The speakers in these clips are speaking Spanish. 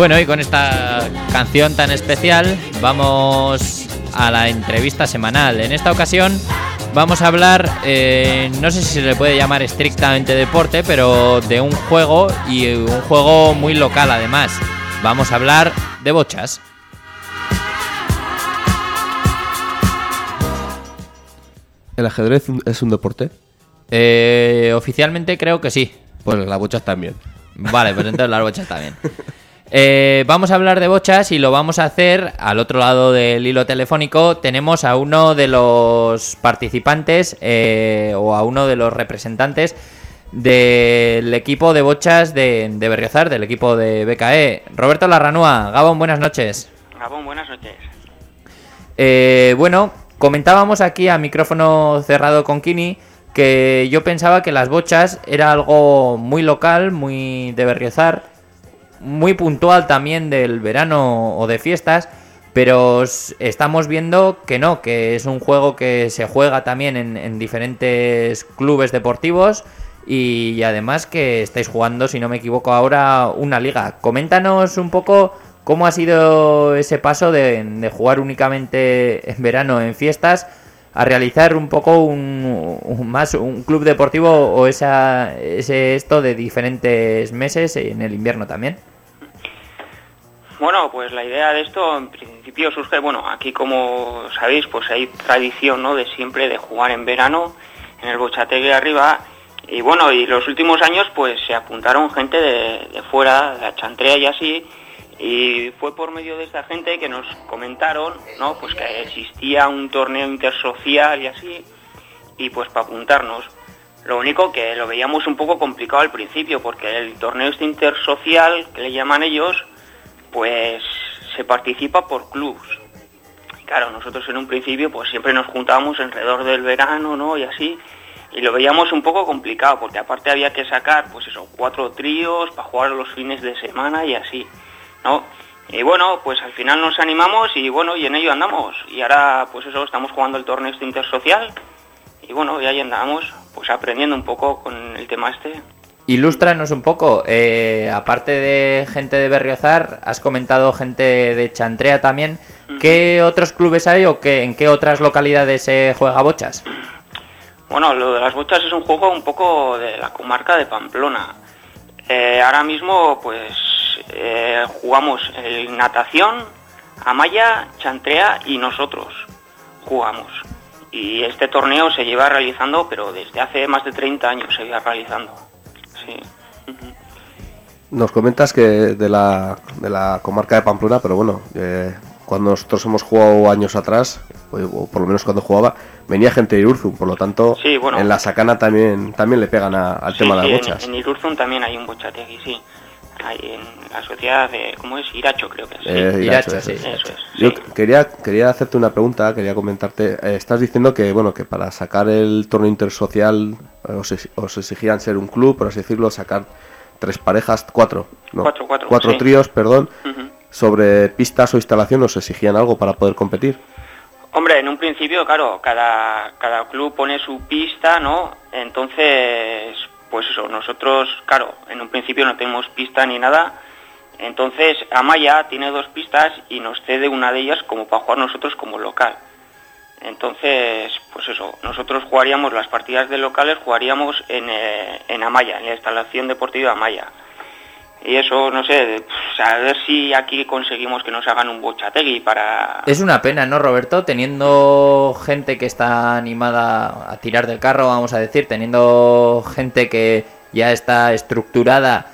Bueno, y con esta canción tan especial vamos a la entrevista semanal. En esta ocasión vamos a hablar, eh, no sé si se le puede llamar estrictamente deporte, pero de un juego y un juego muy local además. Vamos a hablar de bochas. ¿El ajedrez es un deporte? Eh, oficialmente creo que sí. Pues las bochas también. Vale, pues entonces las bochas también. Eh, vamos a hablar de bochas y lo vamos a hacer al otro lado del hilo telefónico. Tenemos a uno de los participantes eh, o a uno de los representantes del equipo de bochas de, de Berriozar, del equipo de BKE. Roberto Larranúa, Gabón, buenas noches. Gabón, buenas noches. Eh, bueno, comentábamos aquí a micrófono cerrado con Kini que yo pensaba que las bochas era algo muy local, muy de Berriozar muy puntual también del verano o de fiestas, pero estamos viendo que no, que es un juego que se juega también en, diferentes clubes deportivos y, además que estáis jugando, si no me equivoco ahora, una liga. Coméntanos un poco cómo ha sido ese paso de, jugar únicamente en verano en fiestas a realizar un poco un, más un club deportivo o esa, ese esto de diferentes meses en el invierno también. Bueno, pues la idea de esto en principio surge, bueno, aquí como sabéis, pues hay tradición, ¿no? De siempre de jugar en verano en el Bochategue arriba y bueno, y los últimos años pues se apuntaron gente de, fuera, de la Chantrea y así, y fue por medio de esta gente que nos comentaron, ¿no? Pues que existía un torneo intersocial y así, y pues para apuntarnos. Lo único que lo veíamos un poco complicado al principio, porque el torneo este intersocial, que le llaman ellos, pues se participa por clubs. Claro, nosotros en un principio pues siempre nos juntábamos alrededor del verano, ¿no? Y así, y lo veíamos un poco complicado, porque aparte había que sacar, pues eso, cuatro tríos para jugar los fines de semana y así, ¿no? Y bueno, pues al final nos animamos y bueno, y en ello andamos. Y ahora, pues eso, estamos jugando el torneo este intersocial y bueno, y ahí andamos, pues aprendiendo un poco con el tema este. Ilústranos un poco, eh, aparte de gente de Berriozar, has comentado gente de Chantrea también. ¿Qué otros clubes hay o qué, en qué otras localidades se juega bochas? Bueno, lo de las bochas es un juego un poco de la comarca de Pamplona. Eh, ahora mismo, pues, eh, jugamos en natación, Amaya, Chantrea y nosotros jugamos. Y este torneo se lleva realizando, pero desde hace más de 30 años se lleva realizando. Nos comentas que de la, de la comarca de Pamplona, pero bueno, eh, cuando nosotros hemos jugado años atrás, o por lo menos cuando jugaba, venía gente de Irurzum, por lo tanto, en la Sacana también también le pegan al tema de las bochas. En, en Irurzum también hay un bochategui, sí. En la sociedad de, ¿cómo es? Iracho creo que es. Eh, Iracho, sí. Eso es. Yo quería, quería hacerte una pregunta, quería comentarte. Eh, estás diciendo que, bueno, que para sacar el torneo intersocial os, exigían ser un club, por así decirlo, sacar tres parejas, cuatro, ¿no? Cuatro, cuatro. Cuatro tríos, perdón. Sobre pistas o instalación, ¿os exigían algo para poder competir? Hombre, en un principio, claro, cada, cada club pone su pista, ¿no? Entonces, pues eso, nosotros, claro, en un principio no tenemos pista ni nada. Entonces, Amaya tiene dos pistas y nos cede una de ellas como para jugar nosotros como local. Entonces, pues eso, nosotros jugaríamos las partidas de locales, jugaríamos en, eh, en Amaya, en la instalación deportiva Amaya. Y eso, no sé, a ver si aquí conseguimos que nos hagan un bochategui para... Es una pena, ¿no, Roberto? Teniendo gente que está animada a tirar del carro, vamos a decir, teniendo gente que ya está estructurada,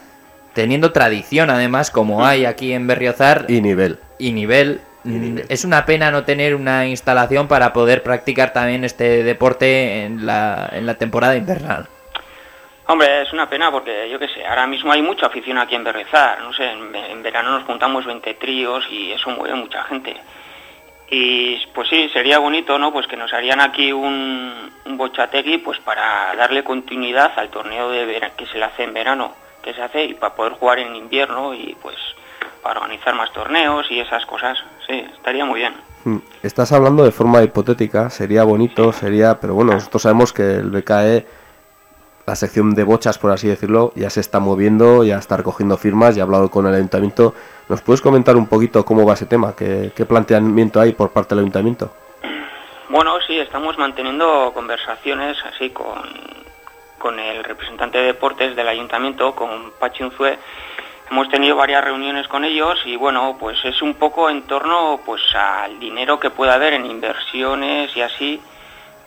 teniendo tradición además, como hay aquí en Berriozar. Y nivel. Y nivel, Mm, es una pena no tener una instalación para poder practicar también este deporte en la, en la temporada invernal. Hombre, es una pena porque yo qué sé, ahora mismo hay mucha afición aquí en Berrezar, no sé, en, verano nos juntamos 20 tríos y eso mueve mucha gente. Y pues sí, sería bonito, ¿no? Pues que nos harían aquí un, un bochategui pues para darle continuidad al torneo de que se le hace en verano, que se hace y para poder jugar en invierno y pues para organizar más torneos y esas cosas. Sí, estaría muy bien. Mm, estás hablando de forma hipotética, sería bonito, sería, pero bueno, nosotros sabemos que el BKE la sección de bochas, por así decirlo, ya se está moviendo, ya está recogiendo firmas, ya ha hablado con el ayuntamiento. ¿Nos puedes comentar un poquito cómo va ese tema? ¿Qué, qué planteamiento hay por parte del ayuntamiento? Bueno, sí, estamos manteniendo conversaciones así con, con el representante de deportes del ayuntamiento, con Pachi Unzue. Hemos tenido varias reuniones con ellos y bueno, pues es un poco en torno pues al dinero que pueda haber en inversiones y así,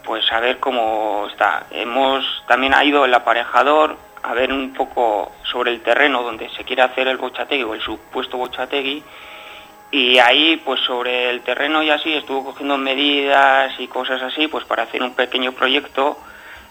pues a ver cómo está. Hemos también ha ido el aparejador a ver un poco sobre el terreno donde se quiere hacer el bochategui o el supuesto bochategui y ahí pues sobre el terreno y así estuvo cogiendo medidas y cosas así pues para hacer un pequeño proyecto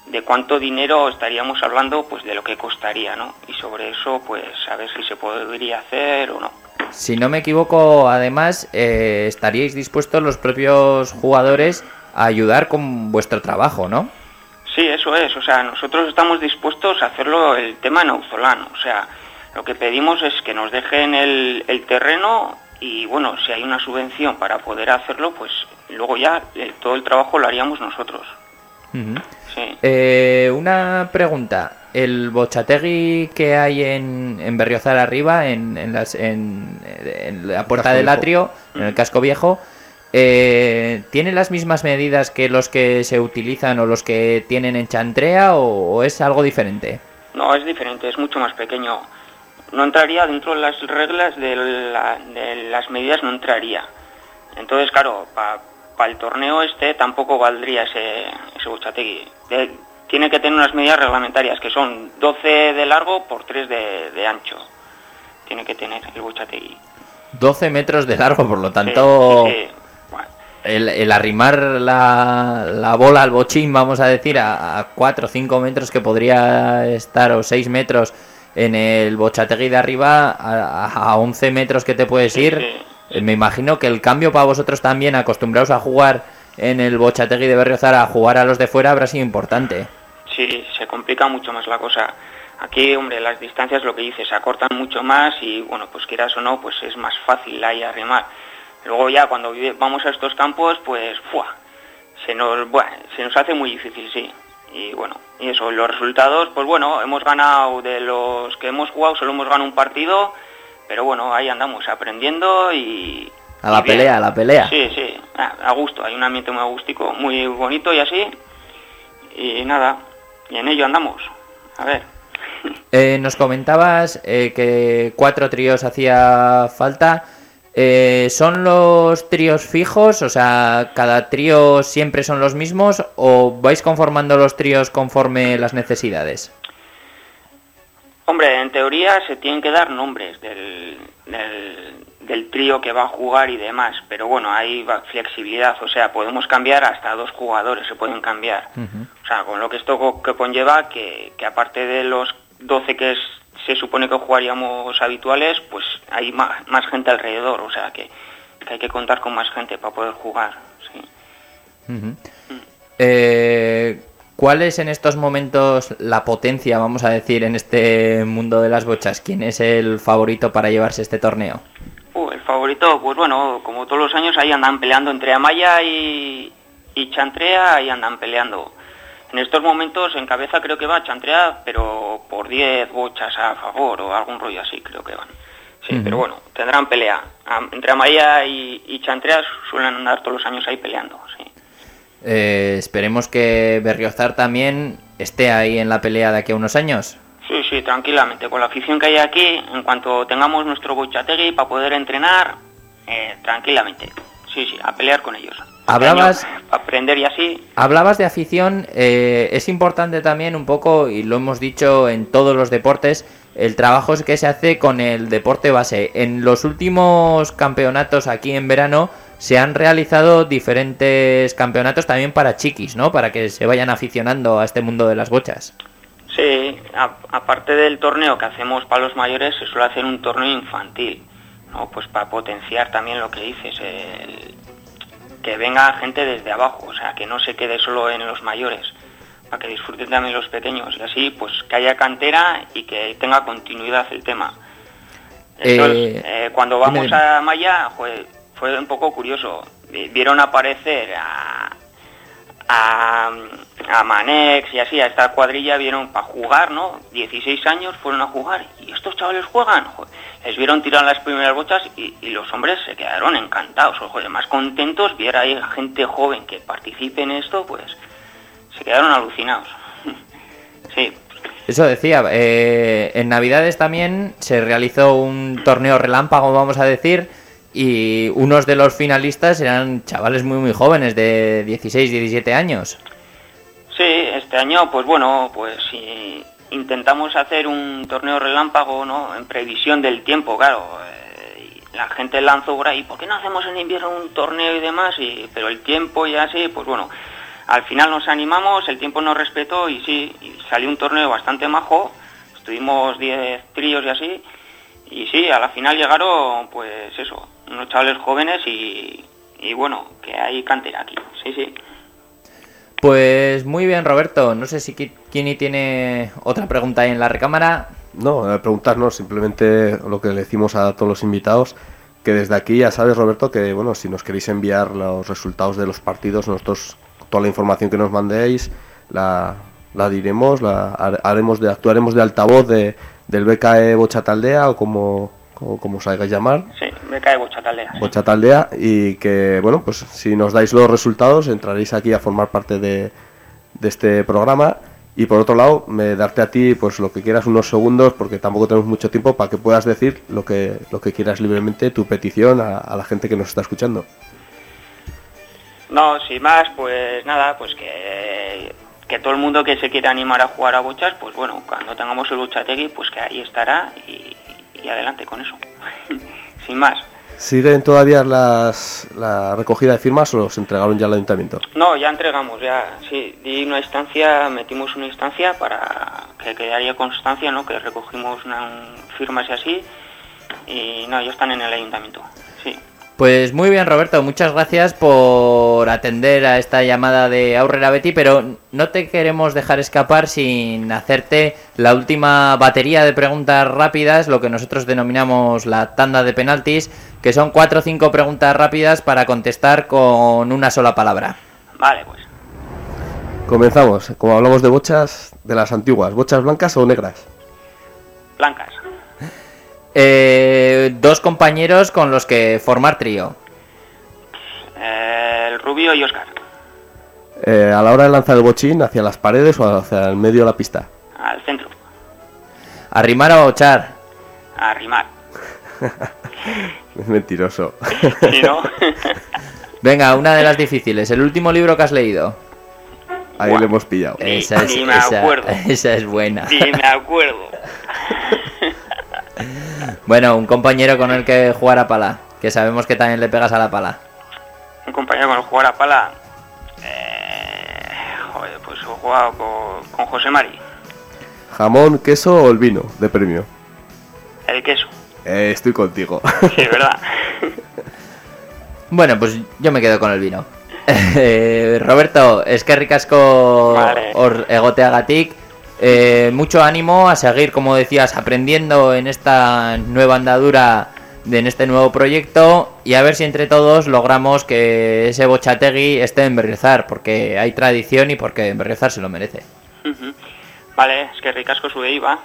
de cuánto dinero estaríamos hablando pues de lo que costaría no y sobre eso pues a ver si se podría hacer o no si no me equivoco además eh, estaríais dispuestos los propios jugadores a ayudar con vuestro trabajo no sí eso es. O sea nosotros estamos dispuestos a hacerlo el tema en Auzolán o sea lo que pedimos es que nos dejen el, el terreno y bueno, si hay una subvención para poder hacerlo, pues luego ya eh, todo el trabajo lo haríamos nosotros. Eh, una pregunta. El bochategui que hay en, en Berriozar arriba, en, en, las, en, la puerta del atrio, en el casco viejo, eh, ¿tiene las mismas medidas que los que se utilizan o los que tienen en Chantrea o es algo diferente? No, es diferente, es mucho más pequeño no entraría dentro de las reglas de, las medidas, no entraría. Entonces, claro, para el torneo este tampoco valdría ese, ese Buchategui. tiene que tener unas medidas reglamentarias, que son 12 de largo por 3 de, ancho. Tiene que tener el Buchategui. 12 metros de largo, por lo tanto... El, arrimar la, la, bola al bochín, vamos a decir, a, a 4 o 5 metros que podría estar, o 6 metros en el Bochategui de arriba a, 11 metros que te puedes ir. Eh, me imagino que el cambio para vosotros también, acostumbrados a jugar en el Bochategui de Berriozar, a jugar a los de fuera, habrá sido importante. Sí, se complica mucho más la cosa. Aquí, hombre, las distancias, lo que dices, se acortan mucho más y, bueno, pues quieras o no, pues es más fácil ahí arrimar. Luego ya cuando vamos a estos campos, pues, ¡fua! Se nos, bueno, se nos hace muy difícil, sí y bueno, y eso, los resultados, pues bueno, hemos ganado de los que hemos jugado, solo hemos ganado un partido, pero bueno, ahí andamos aprendiendo y... A la pelea, a la pelea. Sí, sí, a, gusto, hay un ambiente muy agústico, muy bonito y así, y nada, y en ello andamos, a ver. Eh, nos comentabas eh, que cuatro tríos hacía falta. Eh, ¿Son los tríos fijos? O sea, ¿cada trío siempre son los mismos? ¿O vais conformando los tríos conforme las necesidades? Hombre, en teoría se tienen que dar nombres del, del, trío que va a jugar y demás, pero bueno, hay flexibilidad, o sea, podemos cambiar hasta dos jugadores, se pueden cambiar. O sea, con lo que esto que conlleva que, que aparte de los 12 que es se supone que jugaríamos habituales, pues hay más, gente alrededor, o sea que, hay que contar con más gente para poder jugar. Eh, ¿Cuál es en estos momentos la potencia, vamos a decir, en este mundo de las bochas? ¿Quién es el favorito para llevarse este torneo? Uh, el favorito, pues bueno, como todos los años, ahí andan peleando entre Amaya y, y Chantrea, ahí andan peleando. En estos momentos en cabeza creo que va Chantrea, pero por 10 bochas a favor o algún rollo así creo que van. Sí, pero bueno, tendrán pelea. Entre Amaya y, y, Chantrea suelen andar todos los años ahí peleando, sí. Eh, esperemos que Berriozar también esté ahí en la pelea de aquí a unos años. Sí, sí, tranquilamente. Con la afición que hay aquí, en cuanto tengamos nuestro bochategui para poder entrenar, eh, tranquilamente. Sí, sí, a pelear con ellos. Hablabas, aprender y así. Hablabas de afición, eh, es importante también un poco, y lo hemos dicho en todos los deportes, el trabajo que se hace con el deporte base. En los últimos campeonatos aquí en verano se han realizado diferentes campeonatos también para chiquis, ¿no? Para que se vayan aficionando a este mundo de las bochas. Sí, aparte del torneo que hacemos para los mayores, se suele hacer un torneo infantil, ¿no? Pues para potenciar también lo que dices, el, que venga gente desde abajo, o sea, que no se quede solo en los mayores, para que disfruten también los pequeños y así, pues que haya cantera y que tenga continuidad el tema. Eh, eh, cuando vamos a Maya fue, fue un poco curioso. Vieron aparecer a, a Manex y así, a esta cuadrilla vieron para jugar, ¿no? 16 años fueron a jugar y estos chavales juegan. Les vieron tirar las primeras bochas y, los hombres se quedaron encantados, joder, más contentos, viera ahí gente joven que participe en esto, pues se quedaron alucinados. sí. Eso decía, eh, en Navidades también se realizó un torneo relámpago, vamos a decir, y unos de los finalistas eran chavales muy muy jóvenes, de 16, 17 años. Sí, este año, pues bueno, pues intentamos hacer un torneo relámpago, ¿no? En previsión del tiempo, claro. Eh, la gente lanzó por ahí, ¿por qué no hacemos en invierno un torneo y demás? Y, pero el tiempo ya sí, pues bueno, al final nos animamos, el tiempo nos respetó y sí, salió un torneo bastante majo. Estuvimos 10 tríos y así. Y sí, a la final llegaron, pues eso, unos chavales jóvenes y, y bueno, que hay cantera aquí. Sí, sí. Pues muy bien, Roberto. No sé si Kini tiene otra pregunta ahí en la recámara. No, preguntarnos simplemente lo que le decimos a todos los invitados, que desde aquí ya sabes, Roberto, que bueno, si nos queréis enviar los resultados de los partidos, nosotros toda la información que nos mandéis la, la diremos, la haremos de actuaremos de altavoz de, del BKE Bochataldea o como o como os hagáis llamar. Sí, me cae Bochataldea. Bochataldea y que, bueno, pues si nos dais los resultados entraréis aquí a formar parte de, de este programa y por otro lado, me darte a ti pues lo que quieras unos segundos porque tampoco tenemos mucho tiempo para que puedas decir lo que, lo que quieras libremente, tu petición a, la gente que nos está escuchando. No, sin más, pues nada, pues que, que todo el mundo que se quiera animar a jugar a bochas, pues bueno, cuando tengamos el bochategui, pues que ahí estará y, y adelante con eso. Sin más. ¿Siguen todavía las, la recogida de firmas o los entregaron ya al ayuntamiento? No, ya entregamos, ya, sí, di una instancia, metimos una instancia para que quedaría constancia, ¿no? Que recogimos una, firmas y así, y no, ya están en el ayuntamiento, sí. Pues muy bien, Roberto, muchas gracias por atender a esta llamada de Aurrera Betty, pero no te queremos dejar escapar sin hacerte la última batería de preguntas rápidas, lo que nosotros denominamos la tanda de penaltis, que son cuatro o cinco preguntas rápidas para contestar con una sola palabra. Vale, pues. Comenzamos. Como hablamos de bochas de las antiguas, ¿bochas blancas o negras? Blancas. Eh, dos compañeros con los que formar trío. el Rubio y Oscar. Eh, a la hora de lanzar el bochín, ¿hacia las paredes o hacia el medio de la pista? Al centro. ¿Arrimar o echar? Arrimar. es mentiroso. Venga, una de las difíciles. El último libro que has leído. Ahí lo hemos pillado. Esa es, me acuerdo. Esa es buena. Sí, me acuerdo. Bueno, un compañero con el que jugar a pala, que sabemos que también le pegas a la pala. Un compañero con el que jugar a pala. Eh, joder, pues he jugado con, José Mari. ¿Jamón, queso o el vino de premio? El queso. Eh, estoy contigo. Sí, ¿verdad? bueno, pues yo me quedo con el vino. Eh, Roberto, es que ricasco vale. egoteagatik eh, mucho ánimo a seguir, como decías, aprendiendo en esta nueva andadura, en este nuevo proyecto y a ver si entre todos logramos que ese Bochategui esté en Berriozar, porque hay tradición y porque en Berriozar se lo merece. Vale, es que ricasco sube va.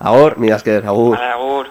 Agur. Mira, es que agur. Vale, agur.